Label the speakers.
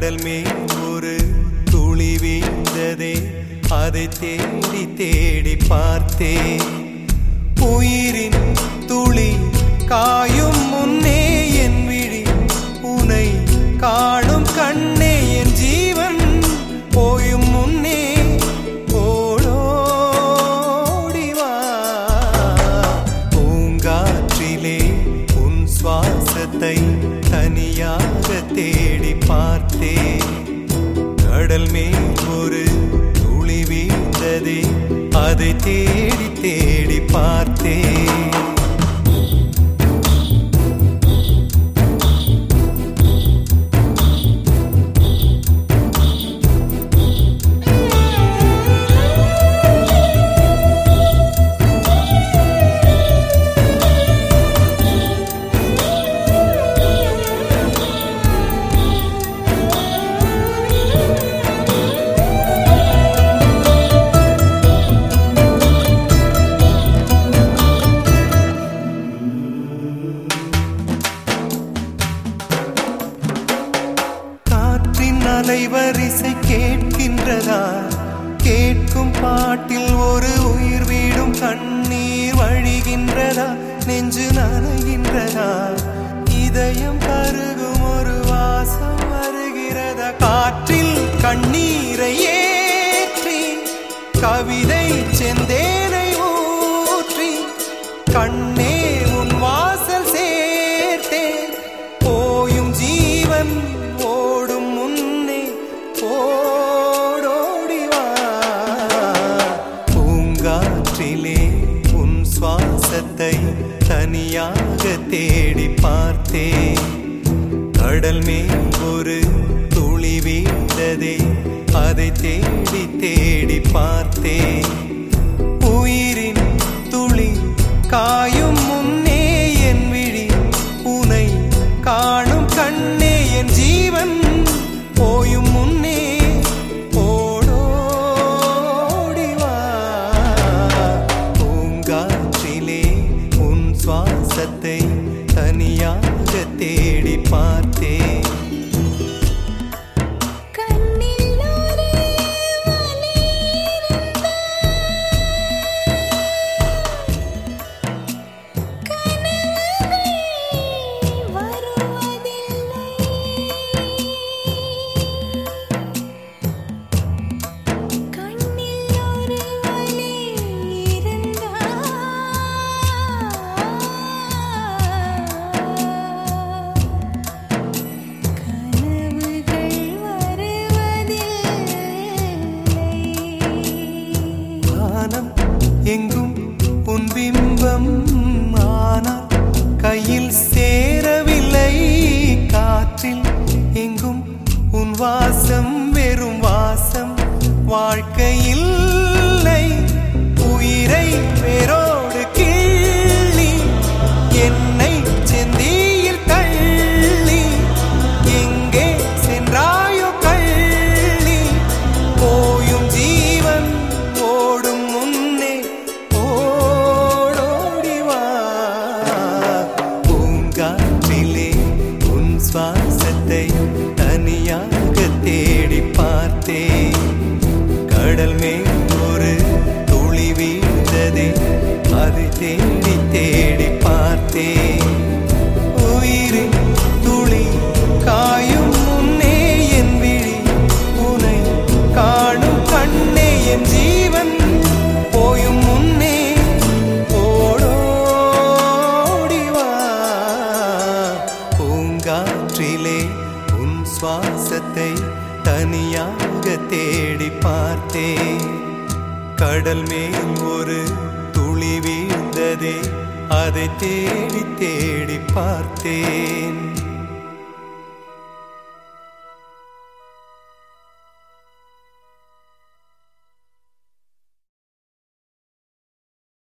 Speaker 1: கடல் மேல் ஒரு துளி வீழ்ந்ததே அதை தேடி தேடி பார்த்தேன். உயிரின் துளி கா பார்த்தேன் கடல் மேல் ஒரு துளி வீழ்ந்ததே. அதை தேடி தேடி பார்த்தேன் அலைவரிசை கேட்கின்றதா? கேட்கும் பாட்டில் ஒரு உயிர் வீடும் கண்ணீர் வழிகின்றதா? நெஞ்சு நனைகின்றதா? இதயம் கருகும் ஒரு வாசம் வருகிறதா? காற்றில் கண்ணீரை ஏற்றி கவிதை செந்தேனை ஊற்றி கண் தேடி பார்த்தேன். கடல் மேல் ஒரு துளி வீழ்ந்ததே. அதை தேடி தேடி பார்த்தேன். சுவாசத்தை தனியாக தேடி பார்த்தேன். கடல் மேல் ஒரு துளி வீழ்ந்ததே அது தேடி தேடி பார்த்தேன். தனியாக தேடி பார்த்தேன். கடல் மேல் ஒரு துளி வீழ்ந்ததே அதை தேடி தேடி பார்த்தேன்.